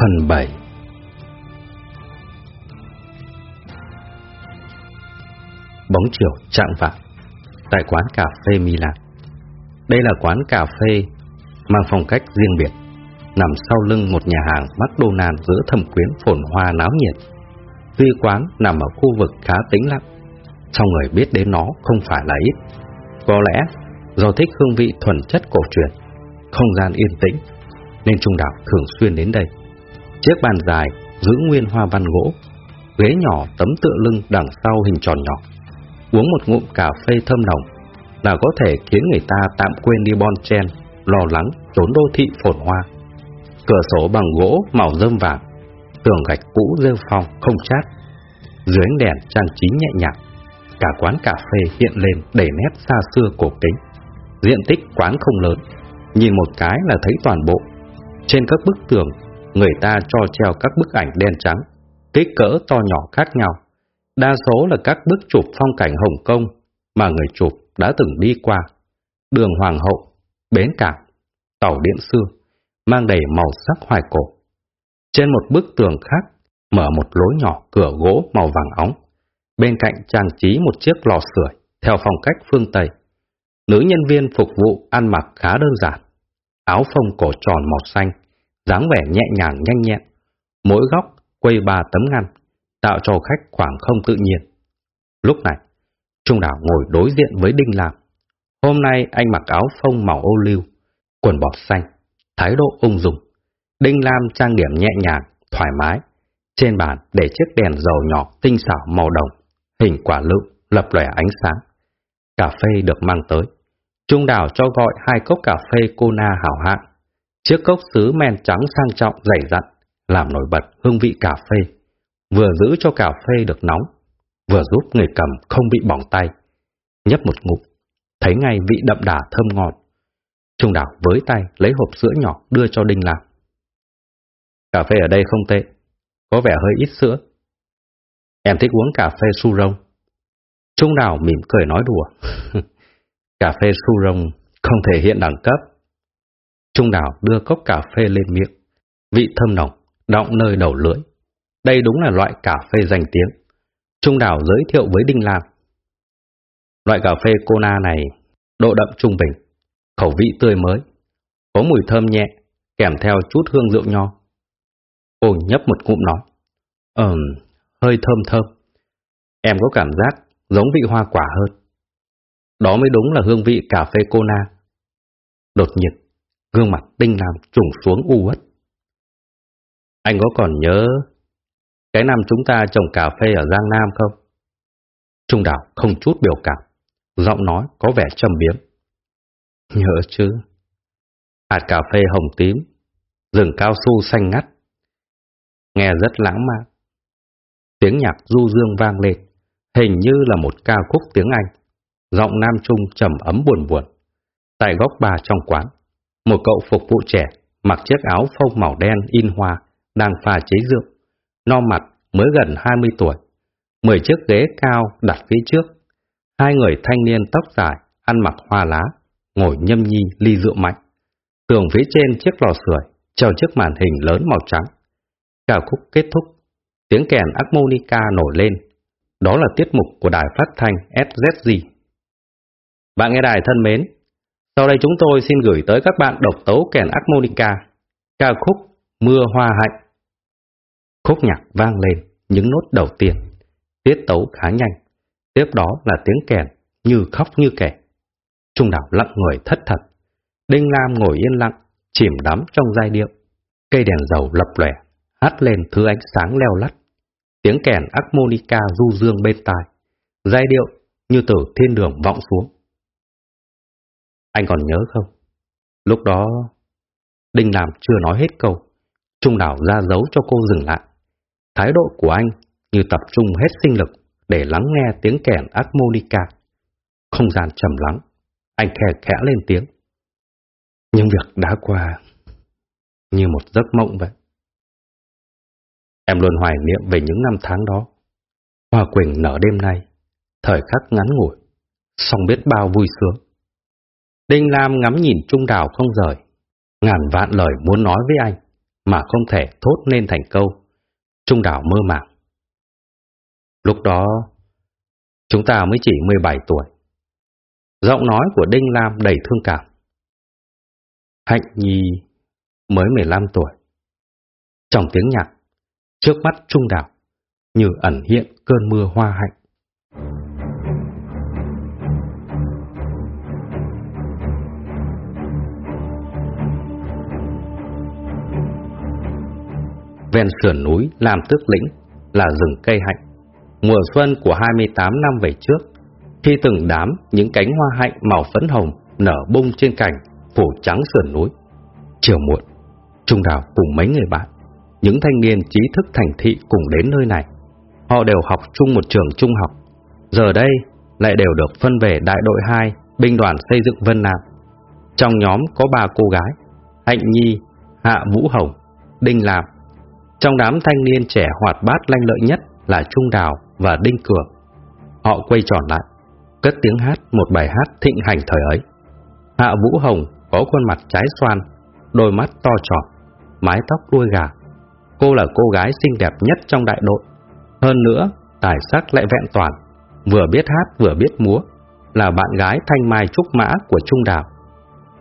Phần 7 Bóng chiều trạng vạng Tại quán cà phê Milan. Đây là quán cà phê Mang phong cách riêng biệt, Nằm sau lưng một nhà hàng McDonald giữa thẩm quyến phồn hoa náo nhiệt. Tuy quán nằm ở khu vực khá tĩnh lặng, trong người biết đến nó không phải là ít. Có lẽ do thích hương vị thuần chất cổ truyền, Không gian yên tĩnh, Nên Trung Đạo thường xuyên đến đây. Chiếc bàn dài giữ nguyên hoa văn gỗ, ghế nhỏ tấm tựa lưng đằng sau hình tròn nhỏ. Uống một ngụm cà phê thơm nồng là có thể khiến người ta tạm quên đi bon chen, lo lắng trốn đô thị phồn hoa. Cửa sổ bằng gỗ màu rơm vàng, tường gạch cũ rêu phong không chát. Dưới ánh đèn trang trí nhẹ nhàng, cả quán cà phê hiện lên đầy nét xa xưa cổ kính. Diện tích quán không lớn, nhìn một cái là thấy toàn bộ. Trên các bức tường người ta cho treo các bức ảnh đen trắng, kích cỡ to nhỏ khác nhau. Đa số là các bức chụp phong cảnh Hồng Kông mà người chụp đã từng đi qua. Đường Hoàng hậu, bến cảng, tàu điện xưa, mang đầy màu sắc hoài cổ. Trên một bức tường khác, mở một lối nhỏ cửa gỗ màu vàng óng. Bên cạnh trang trí một chiếc lò sưởi theo phong cách phương Tây. Nữ nhân viên phục vụ ăn mặc khá đơn giản. Áo phông cổ tròn màu xanh, dáng vẻ nhẹ nhàng nhanh nhẹn, mỗi góc quây ba tấm ngăn, tạo cho khách khoảng không tự nhiên. Lúc này, Trung Đảo ngồi đối diện với Đinh Lam. Hôm nay anh mặc áo phông màu ô liu, quần bọt xanh, thái độ ung dung. Đinh Lam trang điểm nhẹ nhàng, thoải mái. Trên bàn để chiếc đèn dầu nhỏ tinh xảo màu đồng, hình quả lựu lập lòe ánh sáng. Cà phê được mang tới. Trung Đảo cho gọi hai cốc cà phê Kona hảo hạng Chiếc cốc sứ men trắng sang trọng dày dặn, làm nổi bật hương vị cà phê, vừa giữ cho cà phê được nóng, vừa giúp người cầm không bị bỏng tay. Nhấp một ngụm, thấy ngay vị đậm đà thơm ngọt. Trung đảo với tay lấy hộp sữa nhỏ đưa cho Đinh làm. Cà phê ở đây không tệ, có vẻ hơi ít sữa. Em thích uống cà phê su rông. Trung đảo mỉm cười nói đùa. cà phê su rông không thể hiện đẳng cấp, Trung đảo đưa cốc cà phê lên miệng. Vị thơm nồng, đọng nơi đầu lưỡi. Đây đúng là loại cà phê danh tiếng. Trung đảo giới thiệu với Đinh Lam. Loại cà phê Kona này độ đậm trung bình, khẩu vị tươi mới, có mùi thơm nhẹ, kèm theo chút hương rượu nho. Cô nhấp một ngụm nói. Ừm, hơi thơm thơm. Em có cảm giác giống vị hoa quả hơn. Đó mới đúng là hương vị cà phê Kona. Đột nhiên, Gương mặt tinh làm trùng xuống u uất. Anh có còn nhớ cái năm chúng ta trồng cà phê ở Giang Nam không? Trung đảo không chút biểu cảm, giọng nói có vẻ trầm biếm. Nhớ chứ, hạt cà phê hồng tím, rừng cao su xanh ngắt. Nghe rất lãng mạn. Tiếng nhạc du dương vang lên, hình như là một ca khúc tiếng Anh. Giọng Nam Trung trầm ấm buồn buồn. Tại góc bà trong quán, một cậu phục vụ trẻ, mặc chiếc áo phông màu đen in hoa, đang pha chế rượu. No mặt, mới gần 20 tuổi. Mười chiếc ghế cao đặt phía trước. Hai người thanh niên tóc dài, ăn mặc hoa lá, ngồi nhâm nhi ly rượu mạnh. Tường phía trên chiếc lò sưởi, treo chiếc màn hình lớn màu trắng. Ca khúc kết thúc, tiếng kèn harmonica nổi lên. Đó là tiết mục của đài phát thanh SZG. Bạn nghe đài thân mến, sau đây chúng tôi xin gửi tới các bạn độc tấu kèn harmonica, ca khúc Mưa Hoa Hạnh. Khúc nhạc vang lên những nốt đầu tiên, tiết tấu khá nhanh, tiếp đó là tiếng kèn như khóc như kẻ. Trung đảo lặng người thất thật, Đinh Lam ngồi yên lặng, chìm đắm trong giai điệu. Cây đèn dầu lập lòe, hát lên thứ ánh sáng leo lắt. Tiếng kèn harmonica du dương bên tai, giai điệu như từ thiên đường vọng xuống. Anh còn nhớ không? Lúc đó, Đinh Làm chưa nói hết câu. Trung đảo ra dấu cho cô dừng lại. Thái độ của anh như tập trung hết sinh lực để lắng nghe tiếng kèn harmonica. Không gian trầm lắng, anh khẽ khẽ lên tiếng. Nhưng việc đã qua như một giấc mộng vậy. Em luôn hoài niệm về những năm tháng đó. Hoa quỳnh nở đêm nay, thời khắc ngắn ngủi, song biết bao vui sướng. Đinh Lam ngắm nhìn Trung Đào không rời. Ngàn vạn lời muốn nói với anh, mà không thể thốt nên thành câu. Trung Đào mơ màng. Lúc đó, chúng ta mới chỉ 17 tuổi. Giọng nói của Đinh Lam đầy thương cảm. Hạnh Nhi mới 15 tuổi. Trong tiếng nhạc, trước mắt Trung Đào như ẩn hiện cơn mưa hoa hạnh. Ven sườn núi làm tước lĩnh là rừng cây hạnh. Mùa xuân của 28 năm về trước, khi từng đám những cánh hoa hạnh màu phấn hồng nở bung trên cành, phủ trắng sườn núi. Chiều muộn, Trung Đào cùng mấy người bạn, những thanh niên trí thức thành thị cùng đến nơi này. Họ đều học chung một trường trung học. Giờ đây lại đều được phân về đại đội 2 binh đoàn xây dựng Vân Nam. Trong nhóm có ba cô gái, Hạnh Nhi, Hạ Vũ Hồng, Đinh Lạp trong đám thanh niên trẻ hoạt bát lanh lợi nhất là Trung Đào và Đinh Cường. Họ quay tròn lại, cất tiếng hát một bài hát thịnh hành thời ấy. Hạ Vũ Hồng có khuôn mặt trái xoan, đôi mắt to tròn, mái tóc đuôi gà. Cô là cô gái xinh đẹp nhất trong đại đội. Hơn nữa, tài sắc lại vẹn toàn, vừa biết hát vừa biết múa, là bạn gái thanh mai trúc mã của Trung Đào.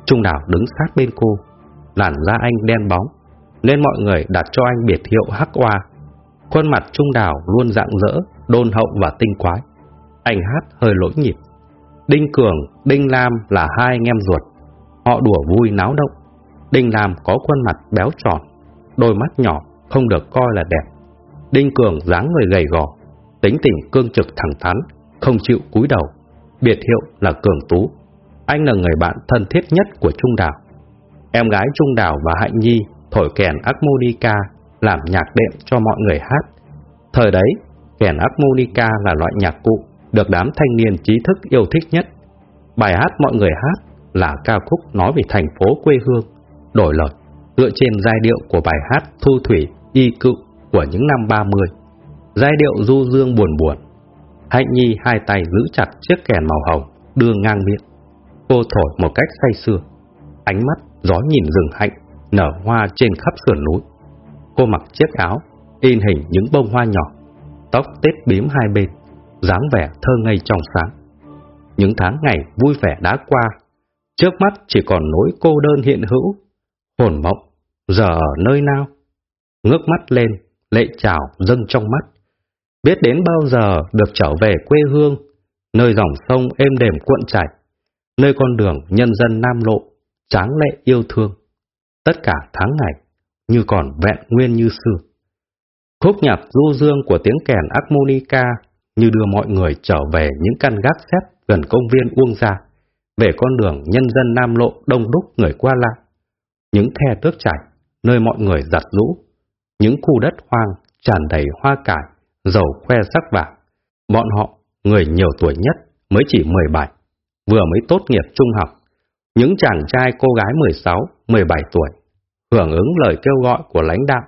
Trung Đào đứng sát bên cô, làn da anh đen bóng, nên mọi người đặt cho anh biệt hiệu Hắc Oa. Khuôn mặt Trung Đào luôn rạng rỡ, đôn hậu và tinh quái. Anh hát hơi lỗi nhịp. Đinh Cường, Đinh Lam là hai anh em ruột. Họ đùa vui náo động. Đinh Lam có khuôn mặt béo tròn, đôi mắt nhỏ, không được coi là đẹp. Đinh Cường dáng người gầy gò, tính tình cương trực thẳng thắn, không chịu cúi đầu. Biệt hiệu là Cường Tú. Anh là người bạn thân thiết nhất của Trung Đào. Em gái Trung Đào và Hạnh Nhi thổi kèn harmonica làm nhạc đệm cho mọi người hát. Thời đấy, kèn harmonica là loại nhạc cụ được đám thanh niên trí thức yêu thích nhất. Bài hát mọi người hát là ca khúc nói về thành phố quê hương, đổi lời, dựa trên giai điệu của bài hát Thu Thủy Y Cựu của những năm 30. Giai điệu du dương buồn buồn. Hạnh Nhi hai tay giữ chặt chiếc kèn màu hồng, đưa ngang miệng. Cô thổi một cách say sưa. Ánh mắt gió nhìn rừng hạnh nở hoa trên khắp sườn núi. Cô mặc chiếc áo, in hình những bông hoa nhỏ, tóc tết bím hai bên, dáng vẻ thơ ngây trong sáng. Những tháng ngày vui vẻ đã qua, trước mắt chỉ còn nỗi cô đơn hiện hữu, hồn mộng, giờ ở nơi nào? Ngước mắt lên, lệ trào dâng trong mắt. Biết đến bao giờ được trở về quê hương, nơi dòng sông êm đềm cuộn chảy, nơi con đường nhân dân Nam Lộ, tráng lệ yêu thương tất cả tháng ngày như còn vẹn nguyên như xưa. Khúc nhạc du dương của tiếng kèn harmonica như đưa mọi người trở về những căn gác xếp gần công viên Uông Gia, về con đường nhân dân Nam Lộ đông đúc người qua lại. Những the tước chảy, nơi mọi người giặt rũ, những khu đất hoang tràn đầy hoa cải, dầu khoe sắc vàng. Bọn họ, người nhiều tuổi nhất, mới chỉ 17, vừa mới tốt nghiệp trung học, những chàng trai cô gái 16, 17 tuổi, hưởng ứng lời kêu gọi của lãnh đạo,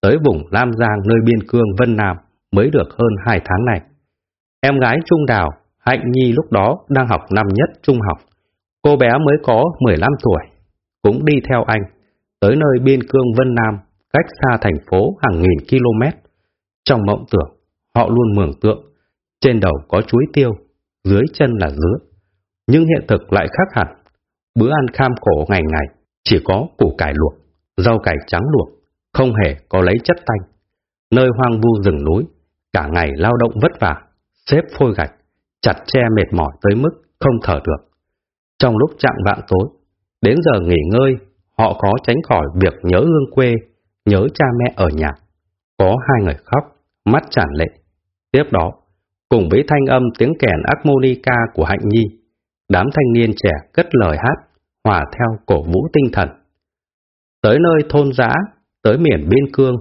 tới vùng Lam Giang nơi biên cương Vân Nam mới được hơn 2 tháng này. Em gái Trung Đào, Hạnh Nhi lúc đó đang học năm nhất trung học. Cô bé mới có 15 tuổi, cũng đi theo anh, tới nơi biên cương Vân Nam, cách xa thành phố hàng nghìn km. Trong mộng tưởng, họ luôn mường tượng, trên đầu có chuối tiêu, dưới chân là dứa. Nhưng hiện thực lại khác hẳn. Bữa ăn kham khổ ngày ngày, chỉ có củ cải luộc, rau cải trắng luộc, không hề có lấy chất tanh. Nơi hoang vu rừng núi, cả ngày lao động vất vả, xếp phôi gạch, chặt tre mệt mỏi tới mức không thở được. Trong lúc trạng vạng tối, đến giờ nghỉ ngơi, họ khó tránh khỏi việc nhớ hương quê, nhớ cha mẹ ở nhà. Có hai người khóc, mắt tràn lệ. Tiếp đó, cùng với thanh âm tiếng kèn harmonica của Hạnh Nhi, đám thanh niên trẻ cất lời hát hòa theo cổ vũ tinh thần. Tới nơi thôn giã, tới miền biên cương,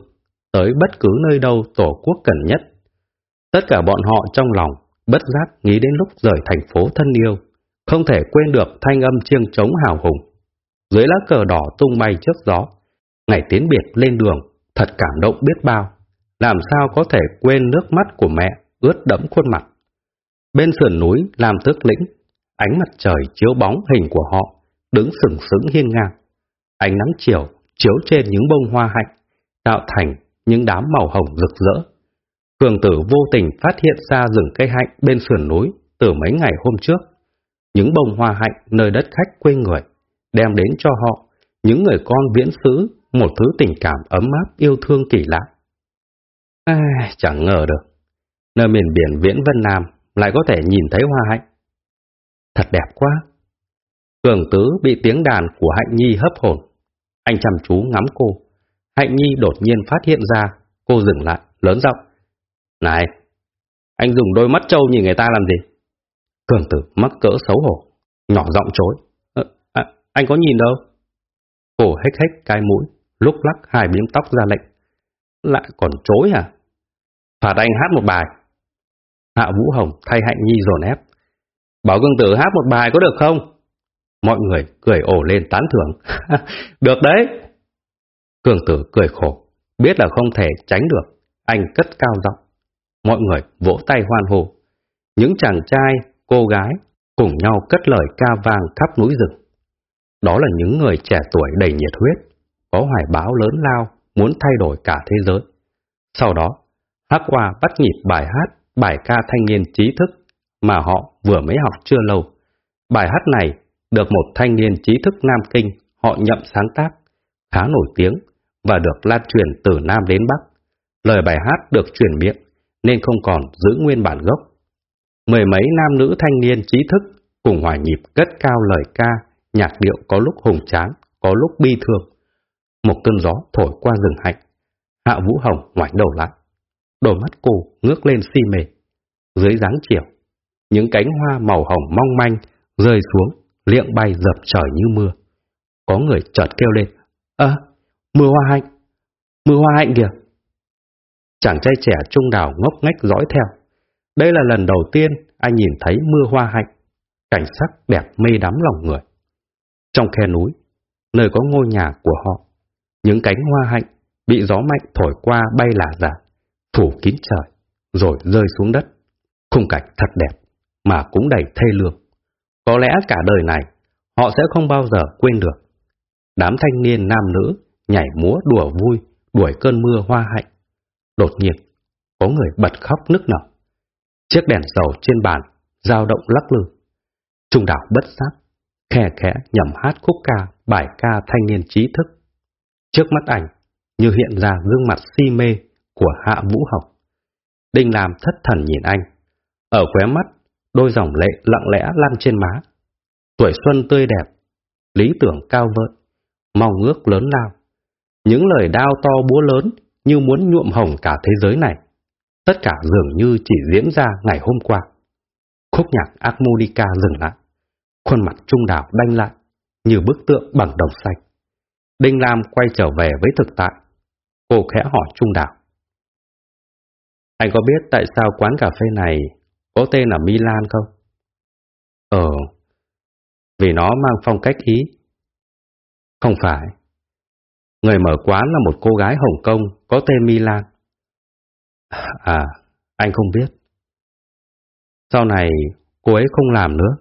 tới bất cứ nơi đâu tổ quốc cần nhất. Tất cả bọn họ trong lòng, bất giác nghĩ đến lúc rời thành phố thân yêu, không thể quên được thanh âm chiêng trống hào hùng. Dưới lá cờ đỏ tung bay trước gió, ngày tiến biệt lên đường, thật cảm động biết bao. Làm sao có thể quên nước mắt của mẹ ướt đẫm khuôn mặt. Bên sườn núi làm tước lĩnh, ánh mặt trời chiếu bóng hình của họ đứng sừng sững hiên ngang. Ánh nắng chiều chiếu trên những bông hoa hạnh, tạo thành những đám màu hồng rực rỡ. Cường tử vô tình phát hiện ra rừng cây hạnh bên sườn núi từ mấy ngày hôm trước. Những bông hoa hạnh nơi đất khách quê người, đem đến cho họ, những người con viễn xứ, một thứ tình cảm ấm áp yêu thương kỳ lạ. À, chẳng ngờ được, nơi miền biển viễn Vân Nam lại có thể nhìn thấy hoa hạnh. Thật đẹp quá. Cường tứ bị tiếng đàn của Hạnh Nhi hấp hồn. Anh chăm chú ngắm cô. Hạnh Nhi đột nhiên phát hiện ra, cô dừng lại, lớn giọng. Này, anh dùng đôi mắt trâu nhìn người ta làm gì? Cường tử mắc cỡ xấu hổ, nhỏ giọng chối. À, à, anh có nhìn đâu? Cô hếch hếch cái mũi, lúc lắc hai miếng tóc ra lệnh. Lại còn chối à? Phạt anh hát một bài. Hạ Vũ Hồng thay Hạnh Nhi dồn ép. Bảo Cương Tử hát một bài có được không? Mọi người cười ổ lên tán thưởng. được đấy. Cương Tử cười khổ, biết là không thể tránh được. Anh cất cao giọng. Mọi người vỗ tay hoan hô. Những chàng trai, cô gái cùng nhau cất lời ca vang khắp núi rừng. Đó là những người trẻ tuổi đầy nhiệt huyết, có hoài bão lớn lao, muốn thay đổi cả thế giới. Sau đó, Hắc Hoa bắt nhịp bài hát, bài ca thanh niên trí thức mà họ vừa mới học chưa lâu. Bài hát này được một thanh niên trí thức Nam Kinh họ nhậm sáng tác, khá nổi tiếng và được lan truyền từ Nam đến Bắc. Lời bài hát được truyền miệng nên không còn giữ nguyên bản gốc. Mười mấy nam nữ thanh niên trí thức cùng hòa nhịp cất cao lời ca, nhạc điệu có lúc hùng tráng, có lúc bi thương. Một cơn gió thổi qua rừng hạnh. Hạ Vũ Hồng ngoảnh đầu lại. Đôi mắt cô ngước lên si mê. Dưới dáng chiều, những cánh hoa màu hồng mong manh rơi xuống, liệng bay dập trời như mưa. Có người chợt kêu lên, ơ, mưa hoa hạnh, mưa hoa hạnh kìa. Chàng trai trẻ trung đảo ngốc ngách dõi theo. Đây là lần đầu tiên anh nhìn thấy mưa hoa hạnh, cảnh sắc đẹp mê đắm lòng người. Trong khe núi, nơi có ngôi nhà của họ, những cánh hoa hạnh bị gió mạnh thổi qua bay lả giả, phủ kín trời, rồi rơi xuống đất. Khung cảnh thật đẹp, mà cũng đầy thê lương. Có lẽ cả đời này, họ sẽ không bao giờ quên được. Đám thanh niên nam nữ nhảy múa đùa vui, đuổi cơn mưa hoa hạnh. Đột nhiên, có người bật khóc nức nở. Chiếc đèn dầu trên bàn, dao động lắc lư. Trung đảo bất giác, khe khẽ nhầm hát khúc ca, bài ca thanh niên trí thức. Trước mắt ảnh, như hiện ra gương mặt si mê của Hạ Vũ Học. Đinh làm thất thần nhìn anh. Ở khóe mắt, đôi dòng lệ lặng lẽ lăn trên má. Tuổi xuân tươi đẹp, lý tưởng cao vợi, mong ước lớn lao. Những lời đao to búa lớn như muốn nhuộm hồng cả thế giới này. Tất cả dường như chỉ diễn ra ngày hôm qua. Khúc nhạc Armonica dừng lại. Khuôn mặt trung đảo đanh lại, như bức tượng bằng đồng xanh. Đinh Lam quay trở về với thực tại. Cô khẽ hỏi trung đảo. Anh có biết tại sao quán cà phê này có tên là Milan không? Ờ, vì nó mang phong cách Ý. Không phải. Người mở quán là một cô gái Hồng Kông có tên Milan. À, anh không biết. Sau này, cô ấy không làm nữa.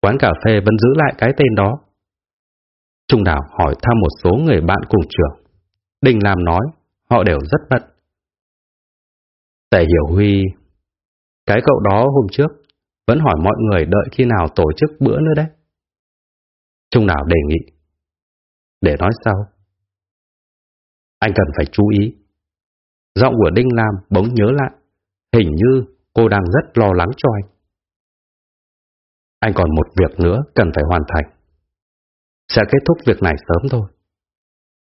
Quán cà phê vẫn giữ lại cái tên đó. Trung Đảo hỏi thăm một số người bạn cùng trường. Đình làm nói, họ đều rất bận. Tề Hiểu Huy, cái cậu đó hôm trước vẫn hỏi mọi người đợi khi nào tổ chức bữa nữa đấy. Trung Đảo đề nghị. Để nói sau. Anh cần phải chú ý. Giọng của Đinh Lam bỗng nhớ lại. Hình như cô đang rất lo lắng cho anh. Anh còn một việc nữa cần phải hoàn thành. Sẽ kết thúc việc này sớm thôi.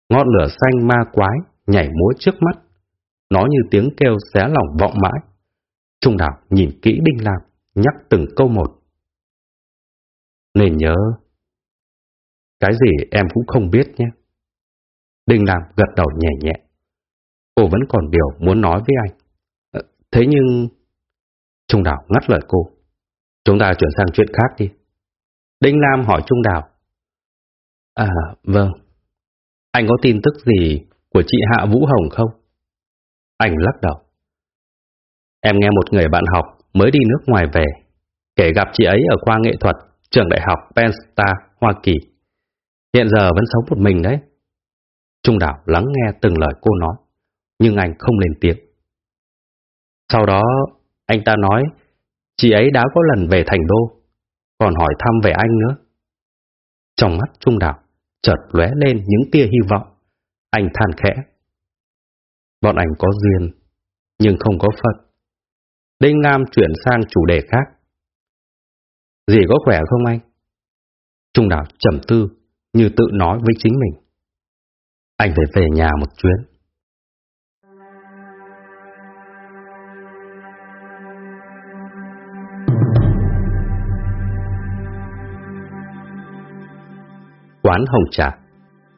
Ngọn lửa xanh ma quái nhảy múa trước mắt. Nó như tiếng kêu xé lòng vọng mãi. Trung đạo nhìn kỹ Đinh Lam, nhắc từng câu một. Nên nhớ, cái gì em cũng không biết nhé. Đinh Lam gật đầu nhẹ nhẹ. Cô vẫn còn điều muốn nói với anh. Ờ, thế nhưng... Trung Đào ngắt lời cô. Chúng ta chuyển sang chuyện khác đi. Đinh Lam hỏi Trung Đào. À, vâng. Anh có tin tức gì của chị Hạ Vũ Hồng không? Anh lắc đầu. Em nghe một người bạn học mới đi nước ngoài về, kể gặp chị ấy ở khoa nghệ thuật, trường đại học Penn Star, Hoa Kỳ. Hiện giờ vẫn sống một mình đấy. Trung Đảo lắng nghe từng lời cô nói, nhưng anh không lên tiếng. Sau đó, anh ta nói, chị ấy đã có lần về thành đô, còn hỏi thăm về anh nữa. Trong mắt Trung Đảo, chợt lóe lên những tia hy vọng. Anh than khẽ. Bọn anh có duyên, nhưng không có phận. Đinh Nam chuyển sang chủ đề khác. Dì có khỏe không anh? Trung Đảo trầm tư, như tự nói với chính mình. Anh phải về nhà một chuyến. Quán Hồng Trà,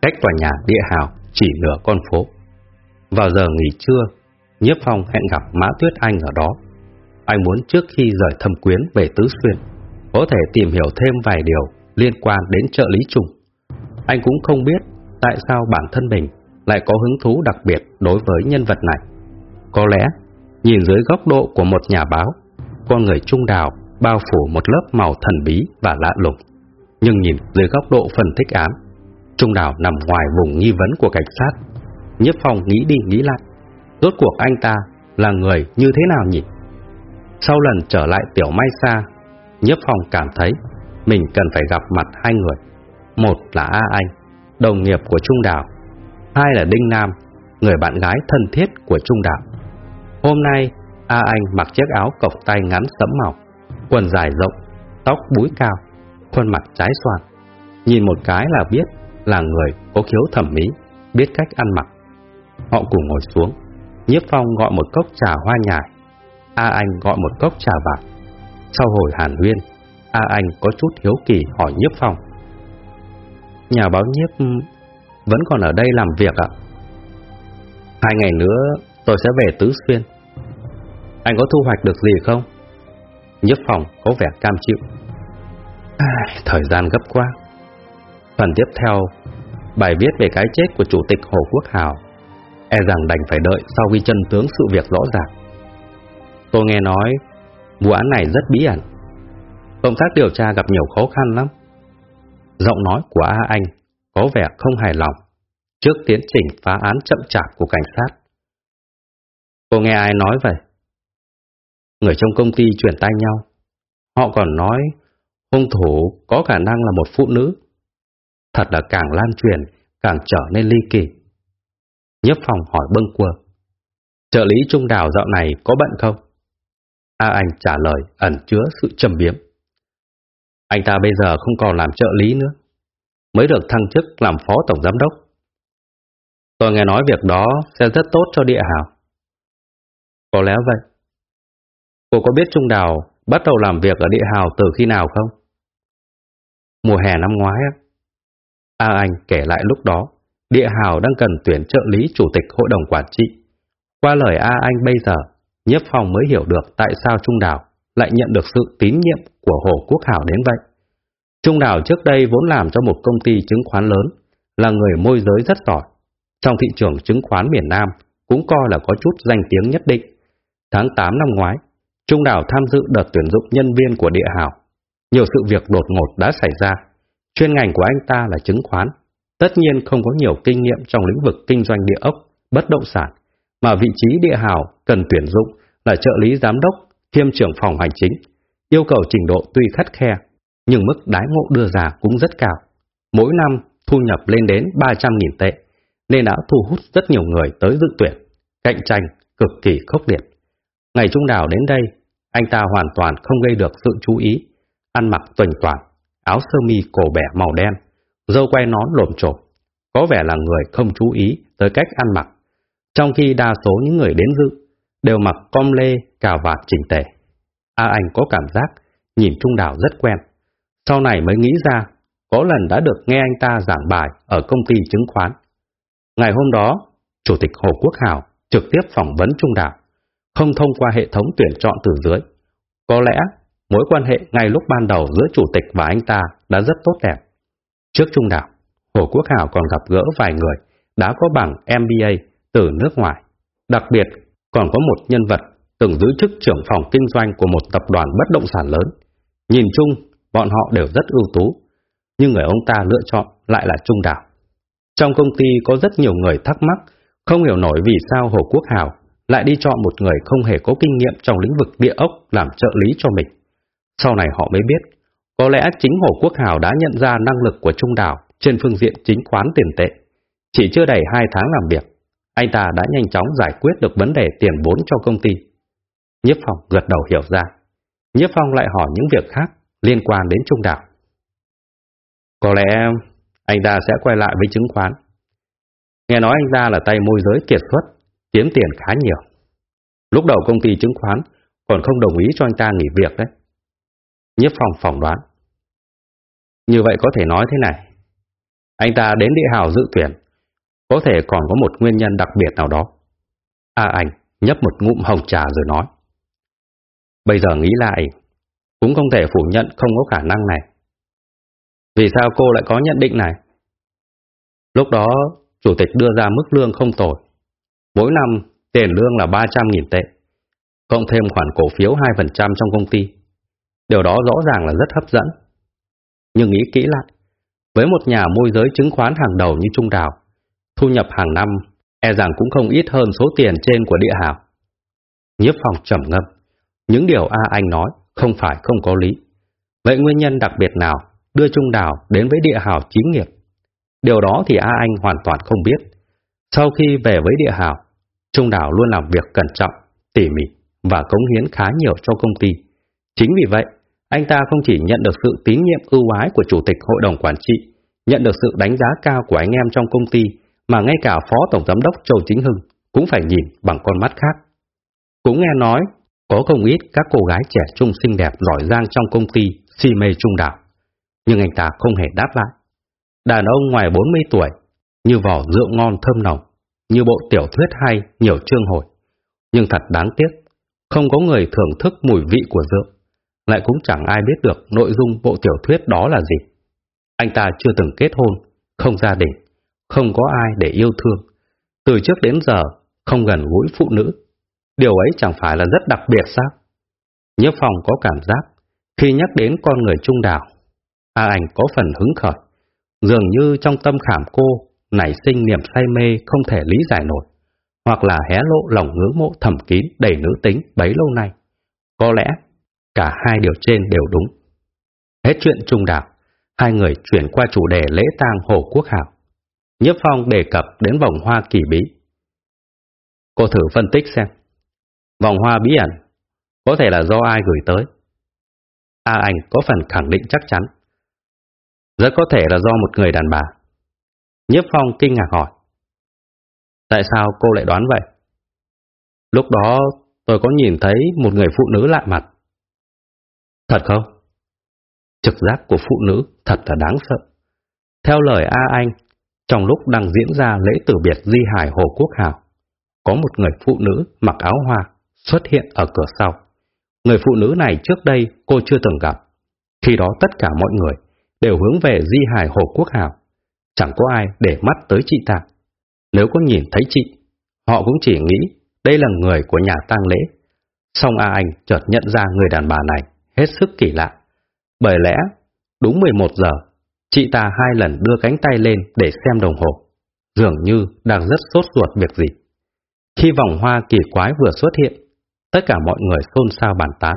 cách tòa nhà địa hào chỉ nửa con phố. Vào giờ nghỉ trưa, Nhiếp Phong hẹn gặp Mã Tuyết Anh ở đó. Anh muốn trước khi rời thâm quyến về Tứ Xuyên, có thể tìm hiểu thêm vài điều liên quan đến trợ lý trùng. Anh cũng không biết tại sao bản thân mình lại có hứng thú đặc biệt đối với nhân vật này. Có lẽ, nhìn dưới góc độ của một nhà báo, con người trung đào bao phủ một lớp màu thần bí và lạ lùng. Nhưng nhìn dưới góc độ phân tích án, trung đào nằm ngoài vùng nghi vấn của cảnh sát. Nhất Phong nghĩ đi nghĩ lại, rốt cuộc anh ta là người như thế nào nhỉ? Sau lần trở lại Tiểu Mai xa, Nhiếp Phong cảm thấy mình cần phải gặp mặt hai người. Một là A Anh, đồng nghiệp của Trung Đào, hai là Đinh Nam, người bạn gái thân thiết của Trung Đảo Hôm nay, A Anh mặc chiếc áo cộc tay ngắn sẫm màu, quần dài rộng, tóc búi cao, khuôn mặt trái xoan. Nhìn một cái là biết là người có khiếu thẩm mỹ, biết cách ăn mặc. Họ cùng ngồi xuống, Nhiếp Phong gọi một cốc trà hoa nhài, A Anh gọi một cốc trà vàng. Sau hồi hàn huyên, A Anh có chút hiếu kỳ hỏi Nhiếp Phong. Nhà báo Nhiếp vẫn còn ở đây làm việc ạ. Hai ngày nữa tôi sẽ về Tứ Xuyên. Anh có thu hoạch được gì không? Nhiếp Phong có vẻ cam chịu. À, thời gian gấp quá. Phần tiếp theo, bài viết về cái chết của Chủ tịch Hồ Quốc Hào e rằng đành phải đợi sau khi chân tướng sự việc rõ ràng. Tôi nghe nói vụ án này rất bí ẩn. Công tác điều tra gặp nhiều khó khăn lắm. Giọng nói của A Anh có vẻ không hài lòng trước tiến trình phá án chậm chạp của cảnh sát. Cô nghe ai nói vậy? Người trong công ty chuyển tay nhau. Họ còn nói hung thủ có khả năng là một phụ nữ. Thật là càng lan truyền, càng trở nên ly kỳ. Nhấp phòng hỏi bâng quơ. Trợ lý trung Đào dạo này có bận không? A Anh trả lời ẩn chứa sự trầm biếm. Anh ta bây giờ không còn làm trợ lý nữa, mới được thăng chức làm phó tổng giám đốc. Tôi nghe nói việc đó sẽ rất tốt cho địa hào. Có lẽ vậy. Cô có biết Trung Đào bắt đầu làm việc ở địa hào từ khi nào không? Mùa hè năm ngoái á. A Anh kể lại lúc đó, địa hào đang cần tuyển trợ lý chủ tịch hội đồng quản trị. Qua lời A Anh bây giờ, Nhiếp Phong mới hiểu được tại sao Trung Đào lại nhận được sự tín nhiệm của Hồ Quốc Hảo đến vậy. Trung Đào trước đây vốn làm cho một công ty chứng khoán lớn, là người môi giới rất giỏi. Trong thị trường chứng khoán miền Nam cũng coi là có chút danh tiếng nhất định. Tháng 8 năm ngoái, Trung Đào tham dự đợt tuyển dụng nhân viên của địa hào. Nhiều sự việc đột ngột đã xảy ra. Chuyên ngành của anh ta là chứng khoán. Tất nhiên không có nhiều kinh nghiệm trong lĩnh vực kinh doanh địa ốc, bất động sản, mà vị trí địa hào cần tuyển dụng là trợ lý giám đốc kiêm trưởng phòng hành chính. Yêu cầu trình độ tuy khắt khe, nhưng mức đái ngộ đưa ra cũng rất cao. Mỗi năm thu nhập lên đến 300.000 tệ, nên đã thu hút rất nhiều người tới dự tuyển, cạnh tranh cực kỳ khốc liệt. Ngày Trung Đào đến đây, anh ta hoàn toàn không gây được sự chú ý, ăn mặc tuần toàn, áo sơ mi cổ bẻ màu đen, dâu quay nón lồm chộp, có vẻ là người không chú ý tới cách ăn mặc, trong khi đa số những người đến dự đều mặc com lê, cà vạt chỉnh tề. A Anh có cảm giác nhìn Trung Đào rất quen. Sau này mới nghĩ ra, có lần đã được nghe anh ta giảng bài ở công ty chứng khoán. Ngày hôm đó, Chủ tịch Hồ Quốc Hào trực tiếp phỏng vấn Trung Đào, không thông qua hệ thống tuyển chọn từ dưới. Có lẽ mối quan hệ ngay lúc ban đầu giữa Chủ tịch và anh ta đã rất tốt đẹp. Trước Trung Đào, Hồ Quốc Hào còn gặp gỡ vài người đã có bằng MBA từ nước ngoài. Đặc biệt, còn có một nhân vật từng giữ chức trưởng phòng kinh doanh của một tập đoàn bất động sản lớn. Nhìn chung, bọn họ đều rất ưu tú, nhưng người ông ta lựa chọn lại là Trung Đảo. Trong công ty có rất nhiều người thắc mắc, không hiểu nổi vì sao Hồ Quốc Hào lại đi chọn một người không hề có kinh nghiệm trong lĩnh vực địa ốc làm trợ lý cho mình. Sau này họ mới biết, có lẽ chính Hồ Quốc Hào đã nhận ra năng lực của Trung Đảo trên phương diện chính khoán tiền tệ. Chỉ chưa đầy hai tháng làm việc, anh ta đã nhanh chóng giải quyết được vấn đề tiền vốn cho công ty. Nhiếp Phong gật đầu hiểu ra. Nhiếp Phong lại hỏi những việc khác liên quan đến Trung Đảo. Có lẽ anh ta sẽ quay lại với chứng khoán. Nghe nói anh ta là tay môi giới kiệt xuất, kiếm tiền khá nhiều. Lúc đầu công ty chứng khoán còn không đồng ý cho anh ta nghỉ việc đấy. Nhiếp Phong phỏng đoán. Như vậy có thể nói thế này. Anh ta đến địa hào dự tuyển, có thể còn có một nguyên nhân đặc biệt nào đó. A à, nhấp một ngụm hồng trà rồi nói. Bây giờ nghĩ lại, cũng không thể phủ nhận không có khả năng này. Vì sao cô lại có nhận định này? Lúc đó, chủ tịch đưa ra mức lương không tồi. Mỗi năm, tiền lương là 300.000 tệ, cộng thêm khoản cổ phiếu 2% trong công ty. Điều đó rõ ràng là rất hấp dẫn. Nhưng nghĩ kỹ lại, với một nhà môi giới chứng khoán hàng đầu như Trung Đào, thu nhập hàng năm e rằng cũng không ít hơn số tiền trên của địa hào. Nhiếp phòng trầm ngâm, những điều A Anh nói không phải không có lý. Vậy nguyên nhân đặc biệt nào đưa Trung Đào đến với địa hào chính nghiệp? Điều đó thì A Anh hoàn toàn không biết. Sau khi về với địa hào, Trung Đào luôn làm việc cẩn trọng, tỉ mỉ và cống hiến khá nhiều cho công ty. Chính vì vậy, anh ta không chỉ nhận được sự tín nhiệm ưu ái của Chủ tịch Hội đồng Quản trị, nhận được sự đánh giá cao của anh em trong công ty, mà ngay cả Phó Tổng Giám đốc Châu Chính Hưng cũng phải nhìn bằng con mắt khác. Cũng nghe nói, có không ít các cô gái trẻ trung xinh đẹp giỏi giang trong công ty si mê trung đảo, nhưng anh ta không hề đáp lại. Đàn ông ngoài 40 tuổi, như vỏ rượu ngon thơm nồng, như bộ tiểu thuyết hay nhiều chương hồi. Nhưng thật đáng tiếc, không có người thưởng thức mùi vị của rượu, lại cũng chẳng ai biết được nội dung bộ tiểu thuyết đó là gì. Anh ta chưa từng kết hôn, không gia đình, không có ai để yêu thương. Từ trước đến giờ, không gần gũi phụ nữ. Điều ấy chẳng phải là rất đặc biệt sao? Nhất phòng có cảm giác, khi nhắc đến con người trung đảo, A ảnh có phần hứng khởi. Dường như trong tâm khảm cô nảy sinh niềm say mê không thể lý giải nổi, hoặc là hé lộ lòng ngưỡng mộ thầm kín đầy nữ tính bấy lâu nay. Có lẽ cả hai điều trên đều đúng. Hết chuyện trung đảo, hai người chuyển qua chủ đề lễ tang Hồ Quốc Hảo. Nhất Phong đề cập đến vòng hoa kỳ bí. Cô thử phân tích xem. Vòng hoa bí ẩn có thể là do ai gửi tới? A Anh có phần khẳng định chắc chắn. Rất có thể là do một người đàn bà. Nhất Phong kinh ngạc hỏi. Tại sao cô lại đoán vậy? Lúc đó tôi có nhìn thấy một người phụ nữ lạ mặt. Thật không? Trực giác của phụ nữ thật là đáng sợ. Theo lời A Anh, trong lúc đang diễn ra lễ tử biệt di hải Hồ Quốc Hào, có một người phụ nữ mặc áo hoa xuất hiện ở cửa sau. Người phụ nữ này trước đây cô chưa từng gặp. Khi đó tất cả mọi người đều hướng về di hải Hồ Quốc Hào. Chẳng có ai để mắt tới chị ta. Nếu có nhìn thấy chị, họ cũng chỉ nghĩ đây là người của nhà tang lễ. Song A Anh chợt nhận ra người đàn bà này hết sức kỳ lạ. Bởi lẽ, đúng 11 giờ, Chị ta hai lần đưa cánh tay lên để xem đồng hồ, dường như đang rất sốt ruột việc gì. Khi vòng hoa kỳ quái vừa xuất hiện, tất cả mọi người xôn xao bàn tán.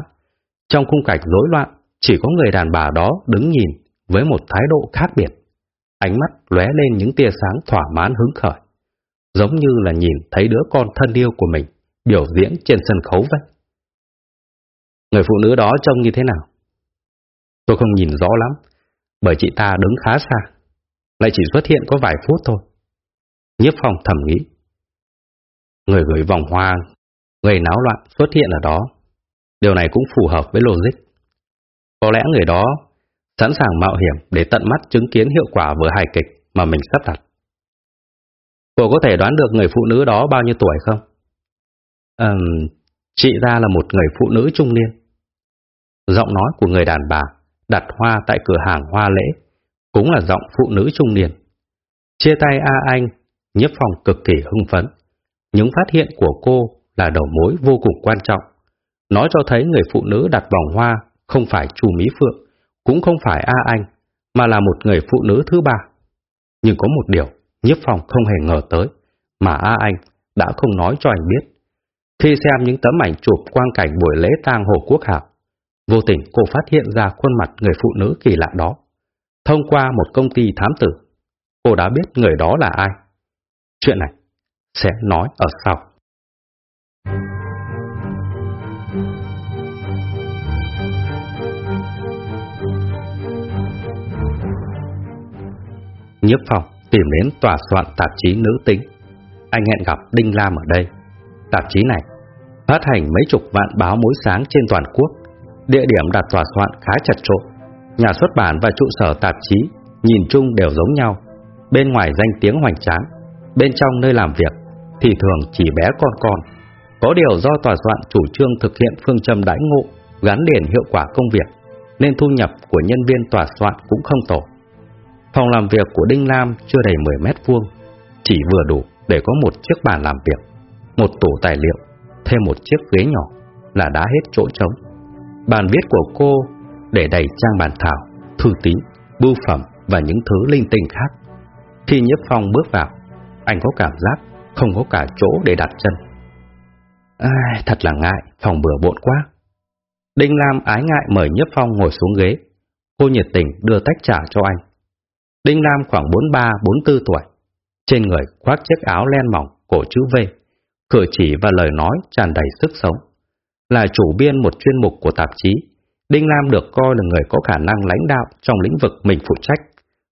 Trong khung cảnh rối loạn, chỉ có người đàn bà đó đứng nhìn với một thái độ khác biệt. Ánh mắt lóe lên những tia sáng thỏa mãn hứng khởi, giống như là nhìn thấy đứa con thân yêu của mình biểu diễn trên sân khấu vậy. Người phụ nữ đó trông như thế nào? Tôi không nhìn rõ lắm, bởi chị ta đứng khá xa, lại chỉ xuất hiện có vài phút thôi. Nhiếp phòng thầm nghĩ. Người gửi vòng hoa, người náo loạn xuất hiện ở đó. Điều này cũng phù hợp với logic. Có lẽ người đó sẵn sàng mạo hiểm để tận mắt chứng kiến hiệu quả vừa hài kịch mà mình sắp đặt. Cô có thể đoán được người phụ nữ đó bao nhiêu tuổi không? Ừm, chị ra là một người phụ nữ trung niên. Giọng nói của người đàn bà đặt hoa tại cửa hàng hoa lễ, cũng là giọng phụ nữ trung niên. Chia tay A Anh, nhiếp phòng cực kỳ hưng phấn. Những phát hiện của cô là đầu mối vô cùng quan trọng. Nói cho thấy người phụ nữ đặt vòng hoa không phải Chu Mỹ Phượng, cũng không phải A Anh, mà là một người phụ nữ thứ ba. Nhưng có một điều, Nhiếp Phong không hề ngờ tới, mà A Anh đã không nói cho anh biết. Khi xem những tấm ảnh chụp quang cảnh buổi lễ tang Hồ Quốc Hảo, vô tình cô phát hiện ra khuôn mặt người phụ nữ kỳ lạ đó. Thông qua một công ty thám tử, cô đã biết người đó là ai. Chuyện này sẽ nói ở sau. Nhiếp phòng tìm đến tòa soạn tạp chí nữ tính. Anh hẹn gặp Đinh Lam ở đây. Tạp chí này phát hành mấy chục vạn báo mỗi sáng trên toàn quốc. Địa điểm đặt tòa soạn khá chật trội. Nhà xuất bản và trụ sở tạp chí nhìn chung đều giống nhau. Bên ngoài danh tiếng hoành tráng, bên trong nơi làm việc thì thường chỉ bé con con. Có điều do tòa soạn chủ trương thực hiện phương châm đãi ngộ gắn liền hiệu quả công việc, nên thu nhập của nhân viên tòa soạn cũng không tổ. Phòng làm việc của Đinh Lam chưa đầy 10 mét vuông, chỉ vừa đủ để có một chiếc bàn làm việc, một tủ tài liệu, thêm một chiếc ghế nhỏ là đã hết chỗ trống. Bàn viết của cô để đầy trang bàn thảo, thư tín, bưu phẩm và những thứ linh tinh khác. Khi Nhất Phong bước vào, anh có cảm giác không có cả chỗ để đặt chân. Ai, thật là ngại, phòng bừa bộn quá. Đinh Lam ái ngại mời Nhất Phong ngồi xuống ghế. Cô nhiệt tình đưa tách trà cho anh. Đinh Lam khoảng 43-44 tuổi. Trên người khoác chiếc áo len mỏng, cổ chữ V. Cử chỉ và lời nói tràn đầy sức sống. Là chủ biên một chuyên mục của tạp chí, Đinh Lam được coi là người có khả năng lãnh đạo trong lĩnh vực mình phụ trách.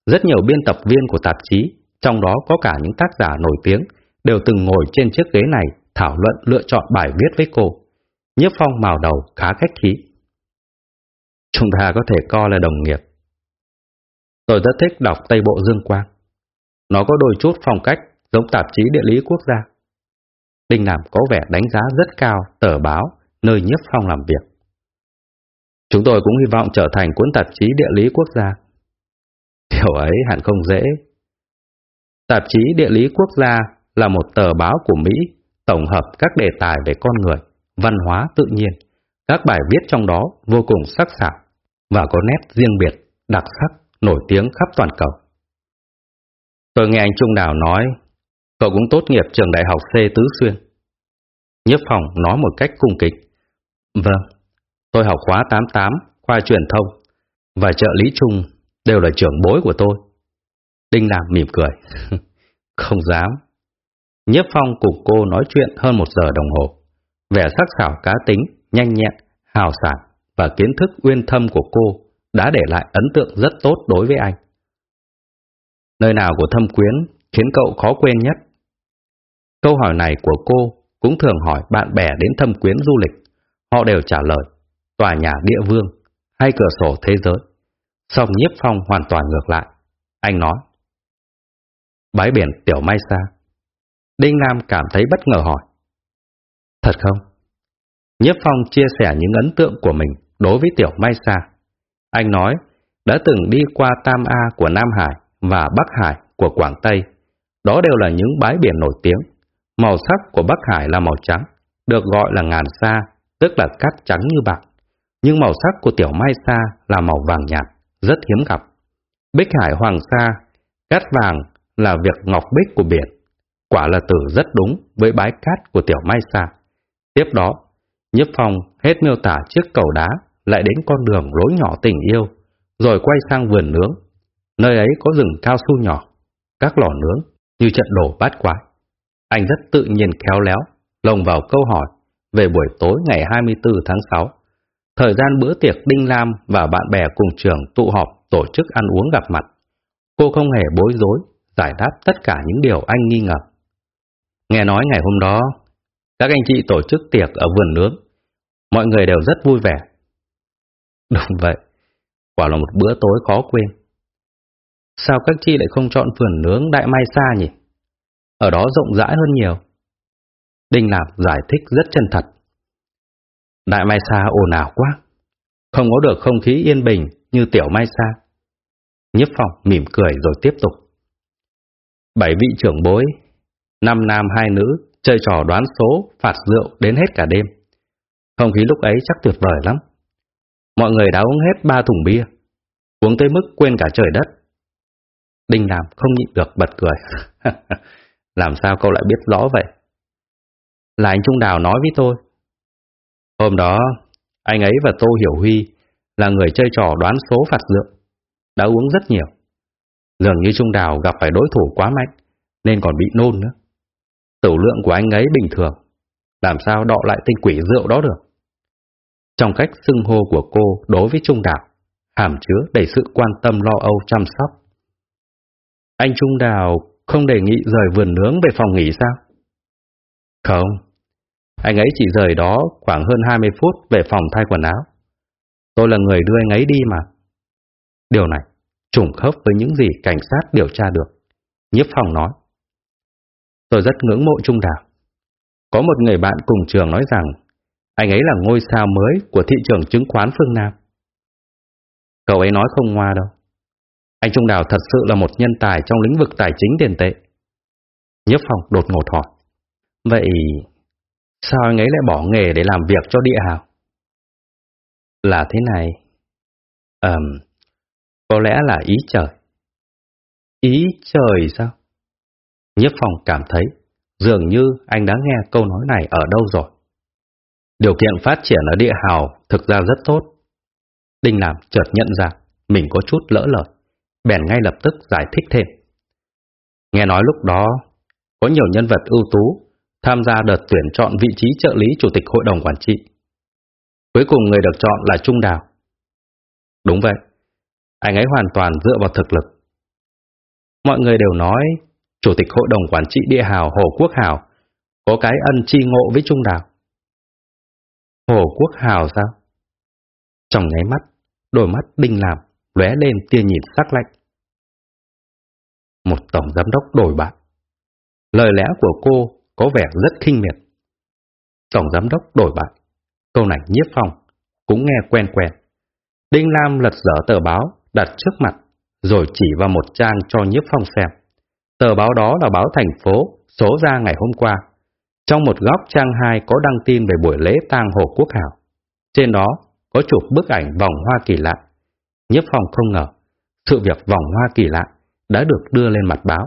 Rất nhiều biên tập viên của tạp chí, trong đó có cả những tác giả nổi tiếng, đều từng ngồi trên chiếc ghế này thảo luận lựa chọn bài viết với cô. Nhiếp phong màu đầu khá khách khí. Chúng ta có thể coi là đồng nghiệp. Tôi rất thích đọc Tây Bộ Dương Quang. Nó có đôi chút phong cách giống tạp chí địa lý quốc gia. Đinh Nam có vẻ đánh giá rất cao tờ báo nơi nhiếp phong làm việc. Chúng tôi cũng hy vọng trở thành cuốn tạp chí địa lý quốc gia. Điều ấy hẳn không dễ. Tạp chí địa lý quốc gia là một tờ báo của Mỹ tổng hợp các đề tài về con người, văn hóa tự nhiên. Các bài viết trong đó vô cùng sắc sảo và có nét riêng biệt, đặc sắc, nổi tiếng khắp toàn cầu. Tôi nghe anh Trung Đào nói, cậu cũng tốt nghiệp trường đại học C Tứ Xuyên. Nhiếp phòng nói một cách cung kính. Vâng, tôi học khóa 88, khoa truyền thông, và trợ lý Trung đều là trưởng bối của tôi. Đinh Làm mỉm cười. Không dám. Nhiếp Phong cùng cô nói chuyện hơn một giờ đồng hồ. Vẻ sắc sảo cá tính, nhanh nhẹn, hào sản và kiến thức uyên thâm của cô đã để lại ấn tượng rất tốt đối với anh. Nơi nào của thâm quyến khiến cậu khó quên nhất? Câu hỏi này của cô cũng thường hỏi bạn bè đến thâm quyến du lịch. Họ đều trả lời, tòa nhà địa vương hay cửa sổ thế giới. Song nhiếp phong hoàn toàn ngược lại. Anh nói, bãi biển Tiểu Mai Sa. Đinh Nam cảm thấy bất ngờ hỏi, thật không? Nhiếp phong chia sẻ những ấn tượng của mình đối với Tiểu Mai Sa. Anh nói, đã từng đi qua Tam A của Nam Hải và Bắc Hải của Quảng Tây. Đó đều là những bãi biển nổi tiếng. Màu sắc của Bắc Hải là màu trắng, được gọi là ngàn sa, tức là cát trắng như bạc. Nhưng màu sắc của Tiểu Mai Sa là màu vàng nhạt, rất hiếm gặp. Bích Hải Hoàng Sa, cát vàng là việc ngọc bích của biển. Quả là từ rất đúng với bãi cát của Tiểu Mai Sa. Tiếp đó, Nhiếp Phong hết miêu tả chiếc cầu đá lại đến con đường lối nhỏ tình yêu, rồi quay sang vườn nướng. Nơi ấy có rừng cao su nhỏ, các lò nướng như trận đổ bát quái. Anh rất tự nhiên khéo léo, lồng vào câu hỏi về buổi tối ngày 24 tháng 6. Thời gian bữa tiệc Đinh Lam và bạn bè cùng trường tụ họp tổ chức ăn uống gặp mặt. Cô không hề bối rối, giải đáp tất cả những điều anh nghi ngờ. Nghe nói ngày hôm đó, các anh chị tổ chức tiệc ở vườn nướng. Mọi người đều rất vui vẻ, Đúng vậy, quả là một bữa tối khó quên. Sao các chị lại không chọn vườn nướng Đại Mai Sa nhỉ? Ở đó rộng rãi hơn nhiều. Đinh Lạp giải thích rất chân thật. Đại Mai Sa ồn ào quá, không có được không khí yên bình như tiểu Mai Sa. Nhấp phong mỉm cười rồi tiếp tục. Bảy vị trưởng bối, năm nam hai nữ, chơi trò đoán số, phạt rượu đến hết cả đêm. Không khí lúc ấy chắc tuyệt vời lắm. Mọi người đã uống hết ba thùng bia, uống tới mức quên cả trời đất. Đinh Nam không nhịn được bật cười. Làm sao cậu lại biết rõ vậy? Là anh Trung Đào nói với tôi. Hôm đó, anh ấy và Tô Hiểu Huy là người chơi trò đoán số phạt rượu đã uống rất nhiều. Dường như Trung Đào gặp phải đối thủ quá mạnh, nên còn bị nôn nữa. Tửu lượng của anh ấy bình thường, làm sao đọ lại tên quỷ rượu đó được. Trong cách xưng hô của cô đối với Trung Đào, hàm chứa đầy sự quan tâm lo âu chăm sóc. Anh Trung Đào không đề nghị rời vườn nướng về phòng nghỉ sao? Không, anh ấy chỉ rời đó khoảng hơn 20 phút về phòng thay quần áo. Tôi là người đưa anh ấy đi mà. Điều này trùng khớp với những gì cảnh sát điều tra được. Nhiếp phòng nói. Tôi rất ngưỡng mộ Trung Đào. Có một người bạn cùng trường nói rằng anh ấy là ngôi sao mới của thị trường chứng khoán phương Nam. Cậu ấy nói không ngoa đâu. Anh Trung Đào thật sự là một nhân tài trong lĩnh vực tài chính tiền tệ. Nhiếp phòng đột ngột hỏi. Vậy sao anh ấy lại bỏ nghề để làm việc cho địa hào? Là thế này. Ờm, um, có lẽ là ý trời. Ý trời sao? Nhất phòng cảm thấy dường như anh đã nghe câu nói này ở đâu rồi. Điều kiện phát triển ở địa hào thực ra rất tốt. Đinh Làm chợt nhận ra mình có chút lỡ lời, bèn ngay lập tức giải thích thêm. Nghe nói lúc đó có nhiều nhân vật ưu tú tham gia đợt tuyển chọn vị trí trợ lý chủ tịch hội đồng quản trị. Cuối cùng người được chọn là Trung Đào. Đúng vậy, anh ấy hoàn toàn dựa vào thực lực. Mọi người đều nói chủ tịch hội đồng quản trị địa hào Hồ Quốc Hào có cái ân chi ngộ với Trung Đào. Hồ Quốc Hào sao? Trong nháy mắt, đôi mắt đinh làm, lóe lên tia nhìn sắc lạnh. Một tổng giám đốc đổi bạn. Lời lẽ của cô có vẻ rất khinh miệt. Tổng giám đốc đổi bại. Câu này nhiếp phong, cũng nghe quen quen. Đinh Lam lật dở tờ báo, đặt trước mặt, rồi chỉ vào một trang cho nhiếp phong xem. Tờ báo đó là báo thành phố, số ra ngày hôm qua. Trong một góc trang 2 có đăng tin về buổi lễ tang Hồ Quốc Hảo. Trên đó có chụp bức ảnh vòng hoa kỳ lạ. Nhiếp phong không ngờ, sự việc vòng hoa kỳ lạ đã được đưa lên mặt báo.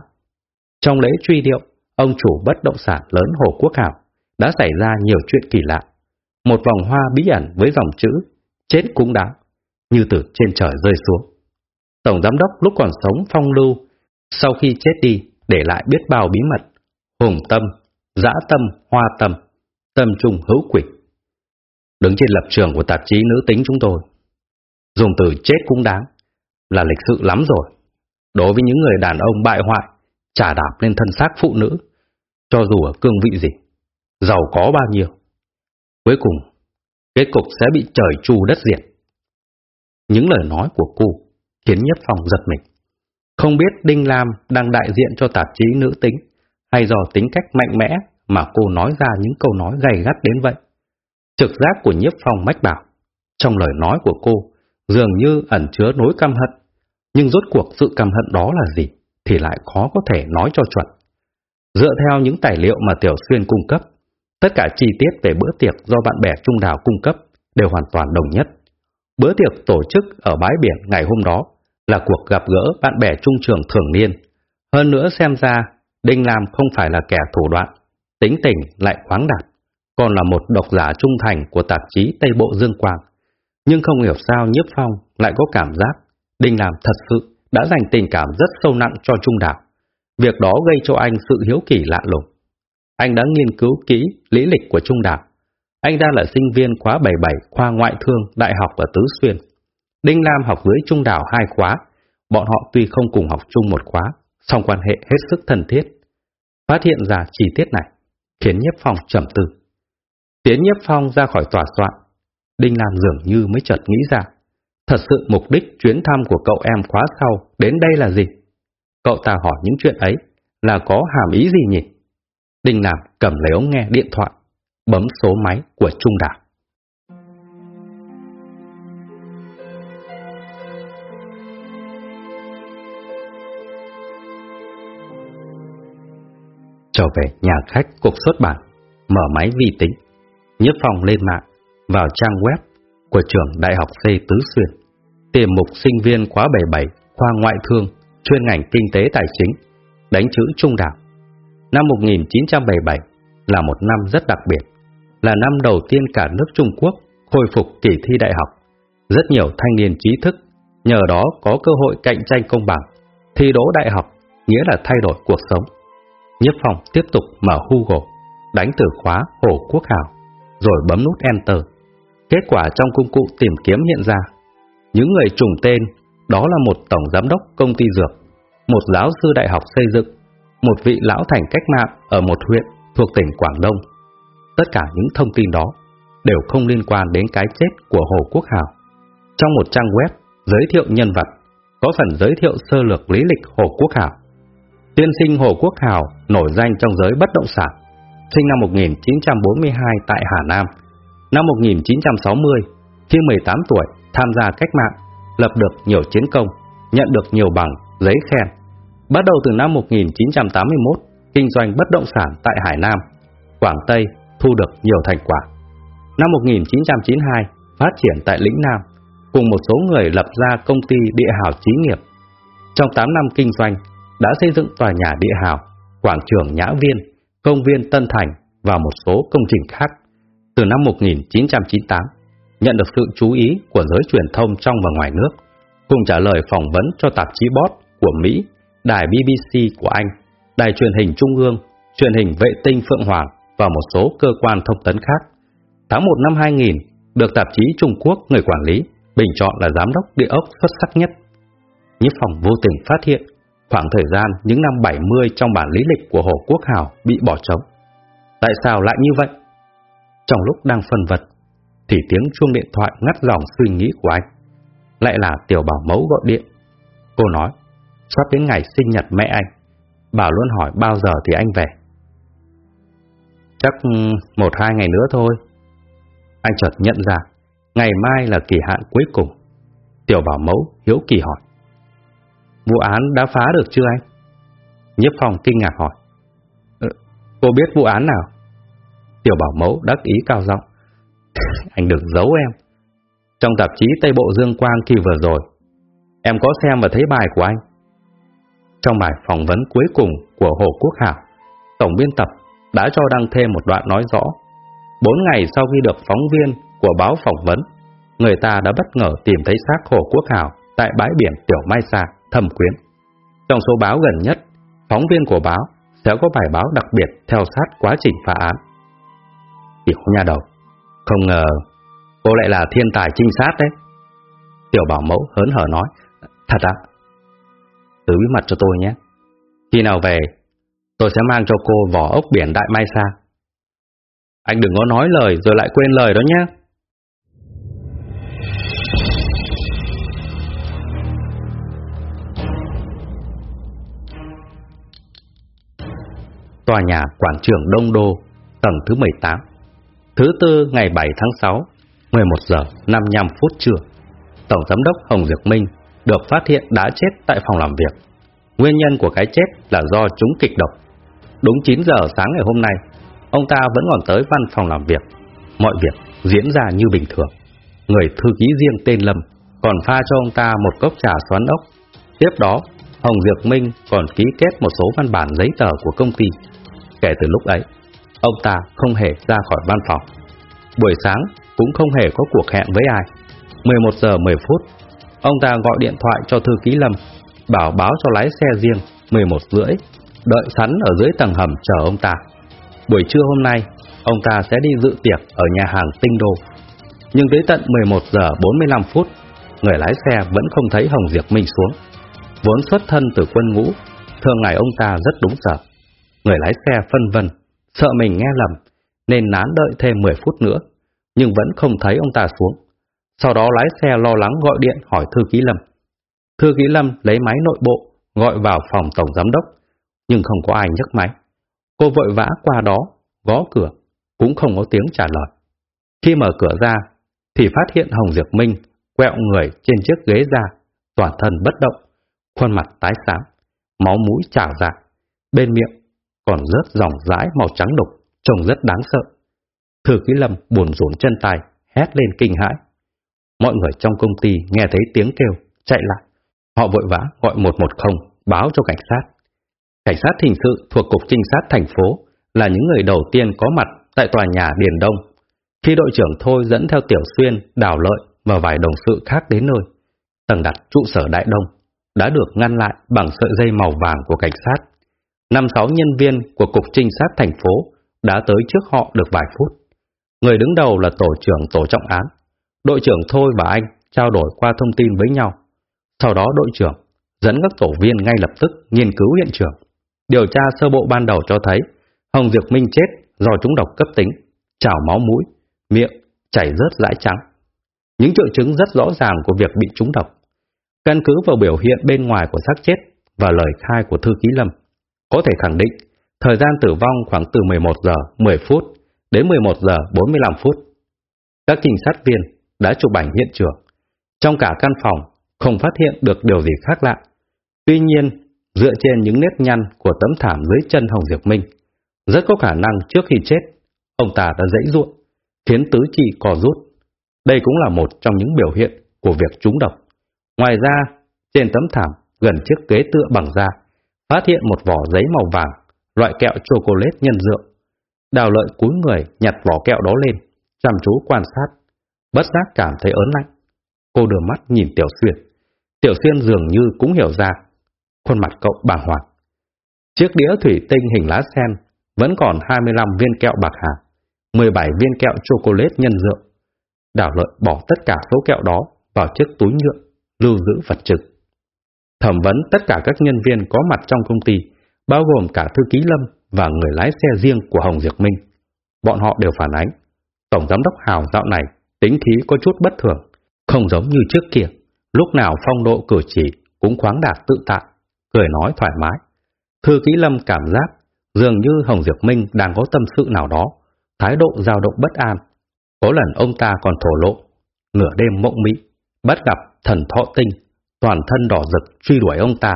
Trong lễ truy điệu, ông chủ bất động sản lớn Hồ Quốc Hảo đã xảy ra nhiều chuyện kỳ lạ. Một vòng hoa bí ẩn với dòng chữ chết cũng đáng, như từ trên trời rơi xuống. Tổng giám đốc lúc còn sống phong lưu, sau khi chết đi để lại biết bao bí mật, hùng tâm, dã tâm, hoa tâm, tâm trung hữu quỷ. Đứng trên lập trường của tạp chí nữ tính chúng tôi, dùng từ chết cũng đáng, là lịch sự lắm rồi. Đối với những người đàn ông bại hoại, trả đạp lên thân xác phụ nữ, cho dù ở cương vị gì, giàu có bao nhiêu. Cuối cùng, kết cục sẽ bị trời chu đất diệt. Những lời nói của cô khiến Nhất Phong giật mình. Không biết Đinh Lam đang đại diện cho tạp chí nữ tính hay do tính cách mạnh mẽ mà cô nói ra những câu nói gay gắt đến vậy. Trực giác của Nhiếp Phong mách bảo, trong lời nói của cô dường như ẩn chứa nỗi căm hận, nhưng rốt cuộc sự căm hận đó là gì thì lại khó có thể nói cho chuẩn. Dựa theo những tài liệu mà Tiểu Xuyên cung cấp, tất cả chi tiết về bữa tiệc do bạn bè Trung Đào cung cấp đều hoàn toàn đồng nhất. Bữa tiệc tổ chức ở bãi biển ngày hôm đó là cuộc gặp gỡ bạn bè trung trường thường niên. Hơn nữa xem ra, Đinh Lam không phải là kẻ thủ đoạn, tính tình lại khoáng đạt, còn là một độc giả trung thành của tạp chí Tây Bộ Dương Quang. Nhưng không hiểu sao Nhiếp Phong lại có cảm giác Đinh Lam thật sự đã dành tình cảm rất sâu nặng cho Trung Đạo. Việc đó gây cho anh sự hiếu kỳ lạ lùng. Anh đã nghiên cứu kỹ lý lịch của Trung Đạo. Anh đang là sinh viên khóa 77 khoa ngoại thương đại học ở Tứ Xuyên. Đinh Lam học dưới Trung Đạo hai khóa, bọn họ tuy không cùng học chung một khóa, song quan hệ hết sức thân thiết. Phát hiện ra chi tiết này, khiến Nhiếp Phong trầm tư. Tiến Nhiếp Phong ra khỏi tòa soạn, Đinh Lam dường như mới chợt nghĩ ra, thật sự mục đích chuyến thăm của cậu em khóa sau đến đây là gì? Cậu ta hỏi những chuyện ấy là có hàm ý gì nhỉ? Đinh làm cầm lấy ống nghe điện thoại, bấm số máy của Trung Đảo. Trở về nhà khách cục xuất bản, mở máy vi tính, nhiếp phòng lên mạng, vào trang web của trường Đại học Xây Tứ Xuyên, tiềm mục sinh viên khóa 77 khoa ngoại thương chuyên ngành kinh tế tài chính, đánh chữ trung đạo. Năm 1977 là một năm rất đặc biệt, là năm đầu tiên cả nước Trung Quốc khôi phục kỳ thi đại học. Rất nhiều thanh niên trí thức nhờ đó có cơ hội cạnh tranh công bằng, thi đỗ đại học nghĩa là thay đổi cuộc sống. Nhất phòng tiếp tục mở Google, đánh từ khóa Hồ Quốc Hào, rồi bấm nút Enter. Kết quả trong công cụ tìm kiếm hiện ra. Những người trùng tên đó là một tổng giám đốc công ty dược, một giáo sư đại học xây dựng, một vị lão thành cách mạng ở một huyện thuộc tỉnh Quảng Đông. Tất cả những thông tin đó đều không liên quan đến cái chết của Hồ Quốc Hào. Trong một trang web giới thiệu nhân vật, có phần giới thiệu sơ lược lý lịch Hồ Quốc Hào. Tiên sinh Hồ Quốc Hào nổi danh trong giới bất động sản, sinh năm 1942 tại Hà Nam. Năm 1960, khi 18 tuổi, tham gia cách mạng, lập được nhiều chiến công, nhận được nhiều bằng, giấy khen. Bắt đầu từ năm 1981, kinh doanh bất động sản tại Hải Nam, Quảng Tây thu được nhiều thành quả. Năm 1992, phát triển tại Lĩnh Nam, cùng một số người lập ra công ty địa hào trí nghiệp. Trong 8 năm kinh doanh, đã xây dựng tòa nhà địa hào, quảng trường Nhã Viên, công viên Tân Thành và một số công trình khác. Từ năm 1998, nhận được sự chú ý của giới truyền thông trong và ngoài nước, cùng trả lời phỏng vấn cho tạp chí Bot của Mỹ, đài BBC của Anh, đài truyền hình Trung ương, truyền hình vệ tinh Phượng Hoàng và một số cơ quan thông tấn khác. Tháng 1 năm 2000, được tạp chí Trung Quốc người quản lý bình chọn là giám đốc địa ốc xuất sắc nhất. Nhiếp phòng vô tình phát hiện khoảng thời gian những năm 70 trong bản lý lịch của Hồ Quốc Hào bị bỏ trống. Tại sao lại như vậy? Trong lúc đang phân vật, thì tiếng chuông điện thoại ngắt dòng suy nghĩ của anh. Lại là tiểu bảo mẫu gọi điện. Cô nói, sắp đến ngày sinh nhật mẹ anh. Bảo luôn hỏi bao giờ thì anh về. Chắc ừ, một hai ngày nữa thôi. Anh chợt nhận ra, ngày mai là kỳ hạn cuối cùng. Tiểu bảo mẫu hiếu kỳ hỏi. Vụ án đã phá được chưa anh? Nhiếp phòng kinh ngạc hỏi. Ờ, cô biết vụ án nào? Tiểu bảo mẫu đắc ý cao giọng. anh đừng giấu em. Trong tạp chí Tây Bộ Dương Quang kỳ vừa rồi, em có xem và thấy bài của anh. Trong bài phỏng vấn cuối cùng của Hồ Quốc Hảo, Tổng biên tập đã cho đăng thêm một đoạn nói rõ. Bốn ngày sau khi được phóng viên của báo phỏng vấn, người ta đã bất ngờ tìm thấy xác Hồ Quốc Hảo tại bãi biển Tiểu Mai Sa, Thẩm Quyến. Trong số báo gần nhất, phóng viên của báo sẽ có bài báo đặc biệt theo sát quá trình phá án. Tiểu nha đầu, không ngờ cô lại là thiên tài trinh sát đấy. Tiểu bảo mẫu hớn hở nói, thật ạ. Giữ bí mật cho tôi nhé. Khi nào về, tôi sẽ mang cho cô vỏ ốc biển Đại Mai Sa. Anh đừng có nói lời rồi lại quên lời đó nhé. Tòa nhà Quảng trường Đông Đô, tầng thứ 18 Thứ tư ngày 7 tháng 6, 11 giờ 55 phút trưa, Tổng Giám đốc Hồng Diệp Minh được phát hiện đã chết tại phòng làm việc. Nguyên nhân của cái chết là do trúng kịch độc. Đúng 9 giờ sáng ngày hôm nay, ông ta vẫn còn tới văn phòng làm việc. Mọi việc diễn ra như bình thường. Người thư ký riêng tên Lâm còn pha cho ông ta một cốc trà xoắn ốc. Tiếp đó, Hồng Diệp Minh còn ký kết một số văn bản giấy tờ của công ty. Kể từ lúc ấy, ông ta không hề ra khỏi văn phòng. Buổi sáng cũng không hề có cuộc hẹn với ai. 11 giờ 10 phút, ông ta gọi điện thoại cho thư ký Lâm, bảo báo cho lái xe riêng 11 rưỡi, đợi sẵn ở dưới tầng hầm chờ ông ta. Buổi trưa hôm nay, ông ta sẽ đi dự tiệc ở nhà hàng Tinh Đô. Nhưng tới tận 11 giờ 45 phút, người lái xe vẫn không thấy Hồng Diệp Minh xuống. Vốn xuất thân từ quân ngũ, thường ngày ông ta rất đúng giờ. Người lái xe phân vân sợ mình nghe lầm, nên nán đợi thêm 10 phút nữa, nhưng vẫn không thấy ông ta xuống. Sau đó lái xe lo lắng gọi điện hỏi thư ký Lâm. Thư ký Lâm lấy máy nội bộ, gọi vào phòng tổng giám đốc, nhưng không có ai nhấc máy. Cô vội vã qua đó, gõ cửa, cũng không có tiếng trả lời. Khi mở cửa ra, thì phát hiện Hồng Diệp Minh quẹo người trên chiếc ghế ra, toàn thân bất động, khuôn mặt tái xám, máu mũi trào ra. Bên miệng còn rớt dòng dãi màu trắng đục, trông rất đáng sợ. Thư ký lâm buồn rốn chân tay, hét lên kinh hãi. Mọi người trong công ty nghe thấy tiếng kêu, chạy lại. Họ vội vã gọi 110 báo cho cảnh sát. Cảnh sát hình sự thuộc Cục Trinh sát thành phố là những người đầu tiên có mặt tại tòa nhà Điền Đông. Khi đội trưởng Thôi dẫn theo Tiểu Xuyên, Đào Lợi và vài đồng sự khác đến nơi, tầng đặt trụ sở Đại Đông đã được ngăn lại bằng sợi dây màu vàng của cảnh sát. Năm sáu nhân viên của Cục Trinh sát thành phố đã tới trước họ được vài phút. Người đứng đầu là tổ trưởng tổ trọng án. Đội trưởng Thôi và anh trao đổi qua thông tin với nhau. Sau đó đội trưởng dẫn các tổ viên ngay lập tức nghiên cứu hiện trường. Điều tra sơ bộ ban đầu cho thấy Hồng Diệp Minh chết do trúng độc cấp tính, trào máu mũi, miệng, chảy rớt dãi trắng. Những triệu chứng rất rõ ràng của việc bị trúng độc. Căn cứ vào biểu hiện bên ngoài của xác chết và lời khai của thư ký Lâm, có thể khẳng định thời gian tử vong khoảng từ 11 giờ 10 phút đến 11 giờ 45 phút. Các trinh sát viên đã chụp ảnh hiện trường. Trong cả căn phòng, không phát hiện được điều gì khác lạ. Tuy nhiên, dựa trên những nét nhăn của tấm thảm dưới chân Hồng Diệp Minh, rất có khả năng trước khi chết, ông ta đã dãy ruộng, khiến tứ chi co rút. Đây cũng là một trong những biểu hiện của việc trúng độc. Ngoài ra, trên tấm thảm gần chiếc ghế tựa bằng da, phát hiện một vỏ giấy màu vàng, loại kẹo chocolate nhân dượng. Đào lợi cúi người nhặt vỏ kẹo đó lên, chăm chú quan sát, bất giác cảm thấy ớn lạnh. Cô đưa mắt nhìn Tiểu Xuyên. Tiểu Xuyên dường như cũng hiểu ra. Khuôn mặt cậu bàng hoàng. Chiếc đĩa thủy tinh hình lá sen vẫn còn 25 viên kẹo bạc hà, 17 viên kẹo chocolate nhân dượng. Đào lợi bỏ tất cả số kẹo đó vào chiếc túi nhựa, lưu giữ vật chứng. Thẩm vấn tất cả các nhân viên có mặt trong công ty, bao gồm cả thư ký Lâm và người lái xe riêng của Hồng Diệp Minh. Bọn họ đều phản ánh, Tổng Giám đốc Hào dạo này tính khí có chút bất thường, không giống như trước kia, lúc nào phong độ cử chỉ cũng khoáng đạt tự tại, cười nói thoải mái. Thư ký Lâm cảm giác dường như Hồng Diệp Minh đang có tâm sự nào đó, thái độ dao động bất an. Có lần ông ta còn thổ lộ, nửa đêm mộng mỹ, bắt gặp thần thọ tinh, toàn thân đỏ rực truy đuổi ông ta,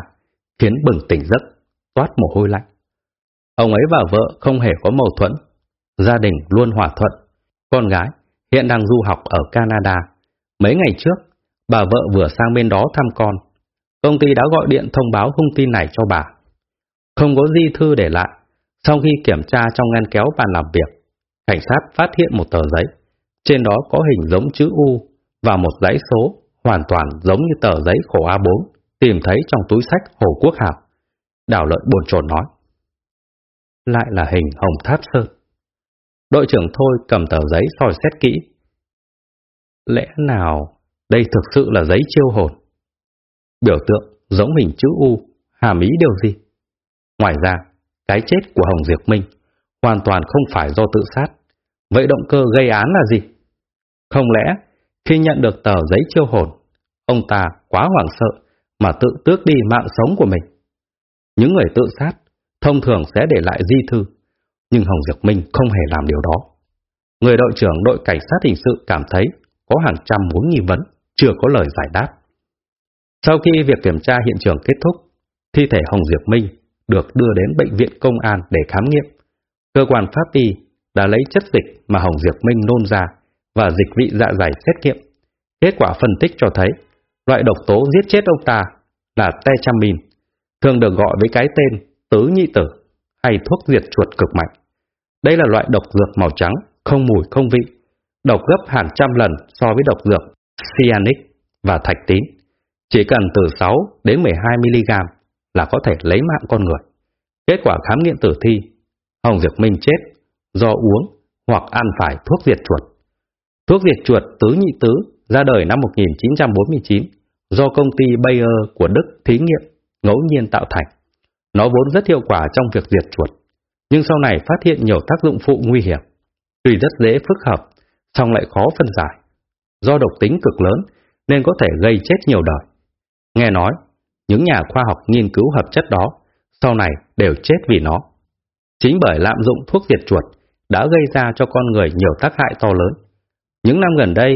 khiến bừng tỉnh giấc, toát mồ hôi lạnh. Ông ấy và vợ không hề có mâu thuẫn, gia đình luôn hòa thuận. Con gái hiện đang du học ở Canada. Mấy ngày trước, bà vợ vừa sang bên đó thăm con. Công ty đã gọi điện thông báo thông tin này cho bà. Không có di thư để lại, sau khi kiểm tra trong ngăn kéo bàn làm việc, cảnh sát phát hiện một tờ giấy. Trên đó có hình giống chữ U và một dãy số hoàn toàn giống như tờ giấy khổ A4 tìm thấy trong túi sách Hồ Quốc Hào. Đào lợi buồn chồn nói. Lại là hình Hồng Tháp Sơn. Đội trưởng Thôi cầm tờ giấy soi xét kỹ. Lẽ nào đây thực sự là giấy chiêu hồn? Biểu tượng giống hình chữ U, hàm ý điều gì? Ngoài ra, cái chết của Hồng Diệp Minh hoàn toàn không phải do tự sát. Vậy động cơ gây án là gì? Không lẽ khi nhận được tờ giấy chiêu hồn, ông ta quá hoảng sợ mà tự tước đi mạng sống của mình? Những người tự sát thông thường sẽ để lại di thư, nhưng Hồng Diệp Minh không hề làm điều đó. Người đội trưởng đội cảnh sát hình sự cảm thấy có hàng trăm mối nghi vấn, chưa có lời giải đáp. Sau khi việc kiểm tra hiện trường kết thúc, thi thể Hồng Diệp Minh được đưa đến bệnh viện công an để khám nghiệm. Cơ quan pháp y đã lấy chất dịch mà Hồng Diệp Minh nôn ra và dịch vị dạ dày xét nghiệm. Kết quả phân tích cho thấy loại độc tố giết chết ông ta là tetramin, thường được gọi với cái tên tứ nhị tử hay thuốc diệt chuột cực mạnh. Đây là loại độc dược màu trắng, không mùi không vị, độc gấp hàng trăm lần so với độc dược cyanic và thạch tín. Chỉ cần từ 6 đến 12 mg là có thể lấy mạng con người. Kết quả khám nghiệm tử thi, Hồng Diệp Minh chết do uống hoặc ăn phải thuốc diệt chuột. Thuốc diệt chuột tứ nhị tứ ra đời năm 1949 do công ty Bayer của Đức thí nghiệm ngẫu nhiên tạo thành. Nó vốn rất hiệu quả trong việc diệt chuột, nhưng sau này phát hiện nhiều tác dụng phụ nguy hiểm. Tuy rất dễ phức hợp, song lại khó phân giải. Do độc tính cực lớn nên có thể gây chết nhiều đời. Nghe nói, những nhà khoa học nghiên cứu hợp chất đó sau này đều chết vì nó. Chính bởi lạm dụng thuốc diệt chuột đã gây ra cho con người nhiều tác hại to lớn. Những năm gần đây,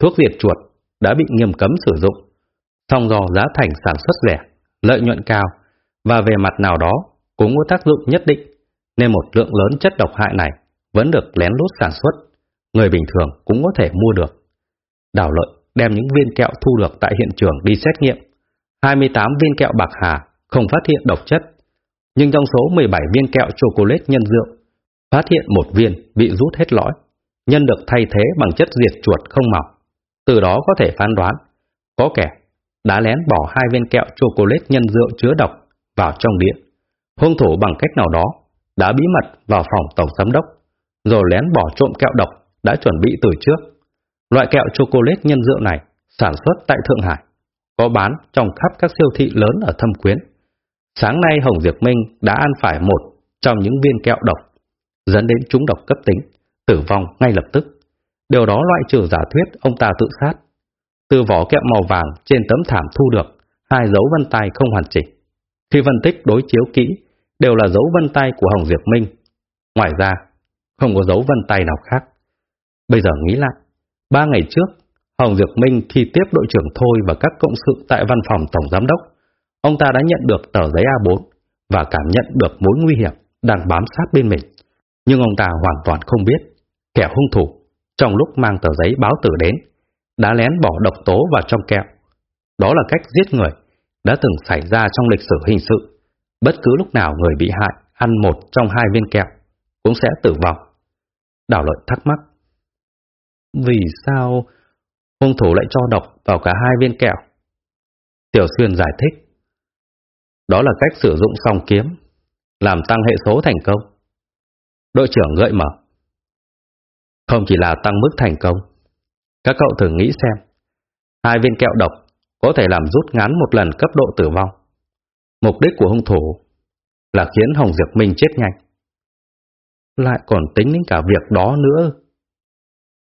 thuốc diệt chuột đã bị nghiêm cấm sử dụng, thông do giá thành sản xuất rẻ, lợi nhuận cao và về mặt nào đó cũng có tác dụng nhất định, nên một lượng lớn chất độc hại này vẫn được lén lút sản xuất, người bình thường cũng có thể mua được. Đào lợi đem những viên kẹo thu được tại hiện trường đi xét nghiệm 28 viên kẹo bạc hà không phát hiện độc chất, nhưng trong số 17 viên kẹo chocolate nhân rượu, phát hiện một viên bị rút hết lõi, nhân được thay thế bằng chất diệt chuột không màu. Từ đó có thể phán đoán, có kẻ đã lén bỏ hai viên kẹo chocolate nhân rượu chứa độc vào trong điện. Hung thủ bằng cách nào đó đã bí mật vào phòng tổng giám đốc, rồi lén bỏ trộm kẹo độc đã chuẩn bị từ trước. Loại kẹo chocolate nhân rượu này sản xuất tại Thượng Hải, có bán trong khắp các siêu thị lớn ở Thâm Quyến. Sáng nay Hồng Diệp Minh đã ăn phải một trong những viên kẹo độc, dẫn đến trúng độc cấp tính, tử vong ngay lập tức. Điều đó loại trừ giả thuyết ông ta tự sát. Từ vỏ kẹo màu vàng trên tấm thảm thu được hai dấu vân tay không hoàn chỉnh. Khi phân tích đối chiếu kỹ, đều là dấu vân tay của Hồng Diệp Minh. Ngoài ra, không có dấu vân tay nào khác. Bây giờ nghĩ lại, ba ngày trước, Hồng Diệp Minh khi tiếp đội trưởng Thôi và các cộng sự tại văn phòng Tổng Giám đốc, ông ta đã nhận được tờ giấy A4 và cảm nhận được mối nguy hiểm đang bám sát bên mình. Nhưng ông ta hoàn toàn không biết, kẻ hung thủ, trong lúc mang tờ giấy báo tử đến, đã lén bỏ độc tố vào trong kẹo. Đó là cách giết người đã từng xảy ra trong lịch sử hình sự. Bất cứ lúc nào người bị hại ăn một trong hai viên kẹo cũng sẽ tử vong. Đảo lợi thắc mắc. Vì sao hung thủ lại cho độc vào cả hai viên kẹo? Tiểu Xuyên giải thích. Đó là cách sử dụng song kiếm, làm tăng hệ số thành công. Đội trưởng gợi mở. Không chỉ là tăng mức thành công, các cậu thử nghĩ xem, hai viên kẹo độc có thể làm rút ngắn một lần cấp độ tử vong. Mục đích của hung thủ là khiến Hồng Diệp Minh chết nhanh. Lại còn tính đến cả việc đó nữa.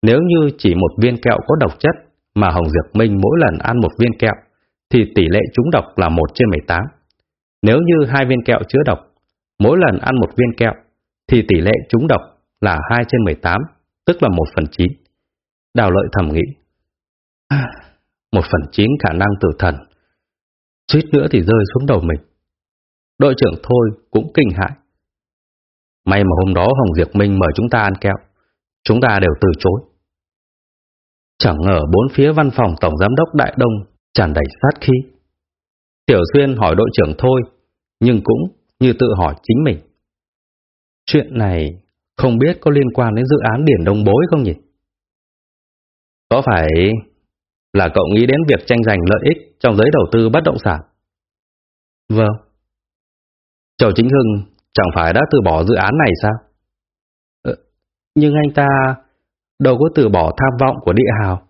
Nếu như chỉ một viên kẹo có độc chất mà Hồng Diệp Minh mỗi lần ăn một viên kẹo thì tỷ lệ trúng độc là 1 trên 18. Nếu như hai viên kẹo chứa độc, mỗi lần ăn một viên kẹo thì tỷ lệ trúng độc là 2 trên 18, tức là 1 phần 9. Đào lợi thầm nghĩ. À, một phần chín khả năng tử thần. Suýt nữa thì rơi xuống đầu mình. Đội trưởng Thôi cũng kinh hại. May mà hôm đó Hồng Diệp Minh mời chúng ta ăn kẹo. Chúng ta đều từ chối. Chẳng ngờ bốn phía văn phòng Tổng Giám đốc Đại Đông tràn đầy sát khí. Tiểu Xuyên hỏi đội trưởng Thôi, nhưng cũng như tự hỏi chính mình. Chuyện này không biết có liên quan đến dự án Điển Đông Bối không nhỉ? Có phải là cậu nghĩ đến việc tranh giành lợi ích trong giới đầu tư bất động sản? Vâng. Châu Chính Hưng chẳng phải đã từ bỏ dự án này sao? Ờ, nhưng anh ta đâu có từ bỏ tham vọng của địa hào.